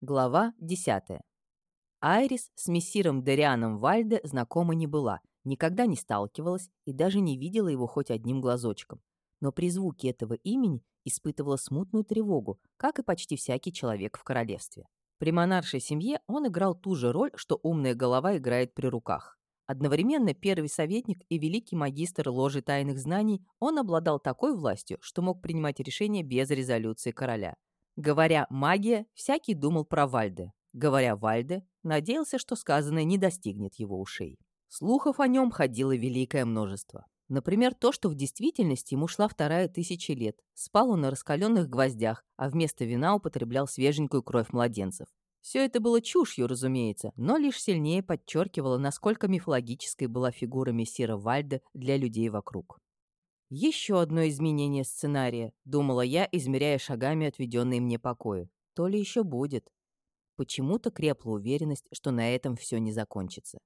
Глава 10. Айрис с мессиром Дерианом Вальде знакома не была, никогда не сталкивалась и даже не видела его хоть одним глазочком. Но при звуке этого имени испытывала смутную тревогу, как и почти всякий человек в королевстве. При монаршей семье он играл ту же роль, что умная голова играет при руках. Одновременно первый советник и великий магистр ложи тайных знаний, он обладал такой властью, что мог принимать решения без резолюции короля. Говоря «магия», всякий думал про Вальде. Говоря «Вальде», надеялся, что сказанное не достигнет его ушей. Слухов о нем ходило великое множество. Например, то, что в действительности ему шла вторая тысяча лет. Спал он на раскаленных гвоздях, а вместо вина употреблял свеженькую кровь младенцев. Все это было чушью, разумеется, но лишь сильнее подчеркивало, насколько мифологической была фигура мессира Вальда для людей вокруг. Еще одно изменение сценария, думала я, измеряя шагами отведенные мне покои. То ли еще будет. Почему-то крепла уверенность, что на этом все не закончится.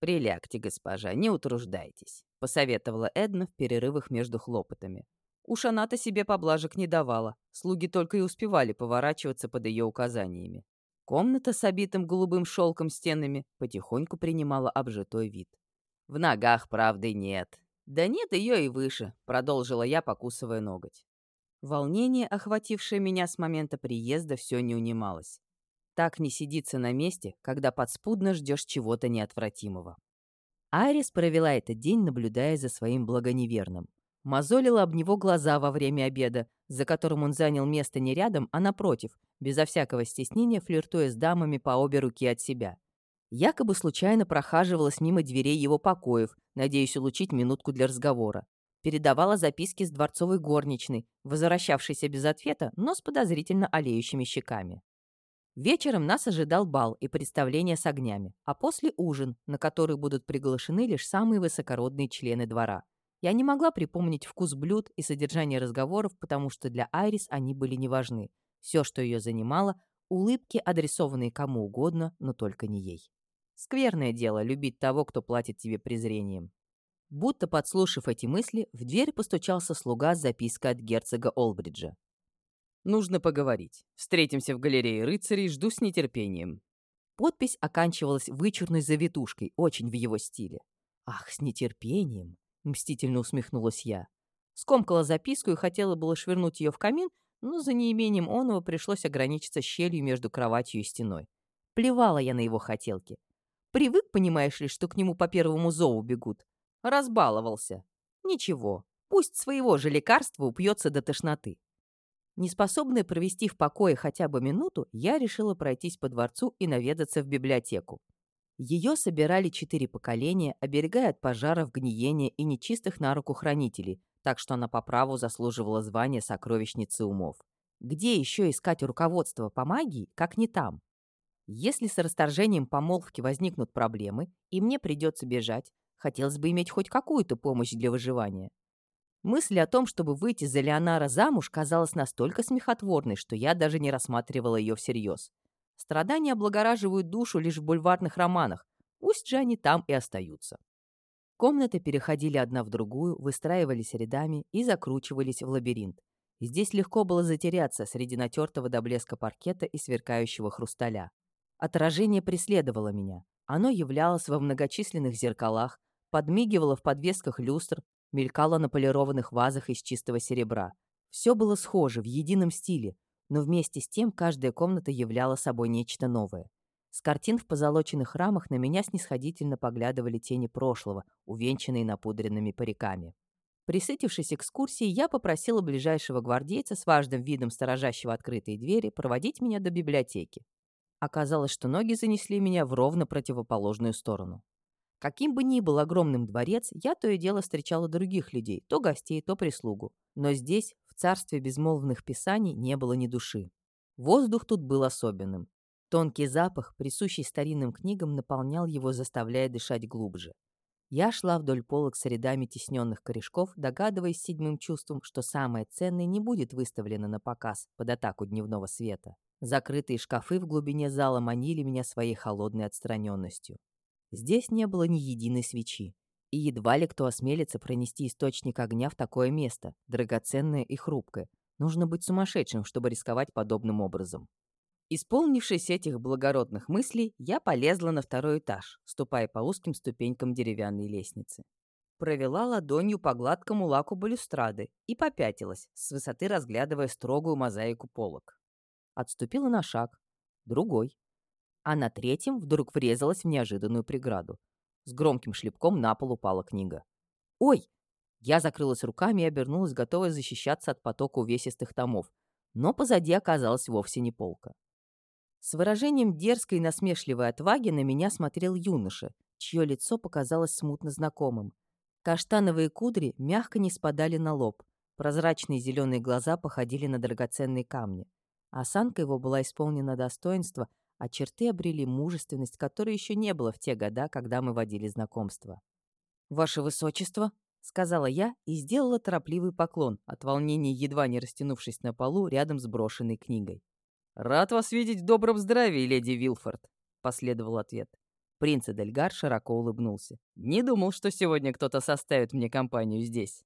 «Прилягте, госпожа, не утруждайтесь», — посоветовала Эдна в перерывах между хлопотами. Уж она-то себе поблажек не давала, слуги только и успевали поворачиваться под ее указаниями. Комната с обитым голубым шелком стенами потихоньку принимала обжитой вид. В ногах правды нет, «Да нет ее и выше», — продолжила я, покусывая ноготь. Волнение, охватившее меня с момента приезда, все не унималось. Так не сидится на месте, когда подспудно ждешь чего-то неотвратимого. Айрис провела этот день, наблюдая за своим благоневерным. Мозолила об него глаза во время обеда, за которым он занял место не рядом, а напротив, безо всякого стеснения флиртуя с дамами по обе руки от себя. Якобы случайно прохаживалась мимо дверей его покоев, надеясь улучить минутку для разговора. Передавала записки с дворцовой горничной, возвращавшейся без ответа, но с подозрительно олеющими щеками. Вечером нас ожидал бал и представление с огнями, а после ужин, на который будут приглашены лишь самые высокородные члены двора. Я не могла припомнить вкус блюд и содержание разговоров, потому что для Айрис они были не важны. Все, что ее занимало — улыбки, адресованные кому угодно, но только не ей. Скверное дело любить того, кто платит тебе презрением. Будто подслушав эти мысли, в дверь постучался слуга с запиской от герцога Олбриджа. «Нужно поговорить. Встретимся в галерее рыцарей, жду с нетерпением». Подпись оканчивалась вычурной завитушкой, очень в его стиле. «Ах, с нетерпением!» — мстительно усмехнулась я. Скомкала записку и хотела было швырнуть ее в камин, но за неимением оного пришлось ограничиться щелью между кроватью и стеной. Плевала я на его хотелки. Привык, понимаешь ли, что к нему по первому зову бегут. Разбаловался. Ничего, пусть своего же лекарства упьется до тошноты. Неспособная провести в покое хотя бы минуту, я решила пройтись по дворцу и наведаться в библиотеку. Ее собирали четыре поколения, оберегая от пожаров, гниения и нечистых на руку хранителей, так что она по праву заслуживала звания сокровищницы умов. Где еще искать руководство по магии, как не там? Если с расторжением помолвки возникнут проблемы, и мне придется бежать, хотелось бы иметь хоть какую-то помощь для выживания. Мысль о том, чтобы выйти за Леонара замуж, казалась настолько смехотворной, что я даже не рассматривала ее всерьез. Страдания облагораживают душу лишь в бульварных романах, пусть же они там и остаются. Комнаты переходили одна в другую, выстраивались рядами и закручивались в лабиринт. Здесь легко было затеряться среди натертого до блеска паркета и сверкающего хрусталя. Отражение преследовало меня. Оно являлось во многочисленных зеркалах, подмигивало в подвесках люстр, мелькало на полированных вазах из чистого серебра. Все было схоже, в едином стиле, но вместе с тем каждая комната являла собой нечто новое. С картин в позолоченных рамах на меня снисходительно поглядывали тени прошлого, увенчанные напудренными париками. Присытившись экскурсией, я попросила ближайшего гвардейца с важным видом сторожащего открытые двери проводить меня до библиотеки. Оказалось, что ноги занесли меня в ровно противоположную сторону. Каким бы ни был огромным дворец, я то и дело встречала других людей, то гостей, то прислугу. Но здесь, в царстве безмолвных писаний, не было ни души. Воздух тут был особенным. Тонкий запах, присущий старинным книгам, наполнял его, заставляя дышать глубже. Я шла вдоль полок с рядами тесненных корешков, догадываясь седьмым чувством, что самое ценное не будет выставлено на показ под атаку дневного света. Закрытые шкафы в глубине зала манили меня своей холодной отстраненностью. Здесь не было ни единой свечи. И едва ли кто осмелится пронести источник огня в такое место, драгоценное и хрупкое. Нужно быть сумасшедшим, чтобы рисковать подобным образом. Исполнившись этих благородных мыслей, я полезла на второй этаж, ступая по узким ступенькам деревянной лестницы. Провела ладонью по гладкому лаку балюстрады и попятилась, с высоты разглядывая строгую мозаику полок. Отступила на шаг, другой. А на третьем вдруг врезалась в неожиданную преграду. С громким шлепком на пол упала книга. «Ой!» Я закрылась руками и обернулась, готовая защищаться от потока увесистых томов. Но позади оказалась вовсе не полка. С выражением дерзкой и насмешливой отваги на меня смотрел юноша, чье лицо показалось смутно знакомым. Каштановые кудри мягко не спадали на лоб, прозрачные зеленые глаза походили на драгоценные камни. Осанка его была исполнена достоинства, а черты обрели мужественность, которой еще не было в те года, когда мы водили знакомство. «Ваше Высочество», — сказала я и сделала торопливый поклон, от волнения едва не растянувшись на полу рядом с брошенной книгой. «Рад вас видеть в добром здравии, леди Вилфорд», — последовал ответ. Принц Эдельгар широко улыбнулся. «Не думал, что сегодня кто-то составит мне компанию здесь».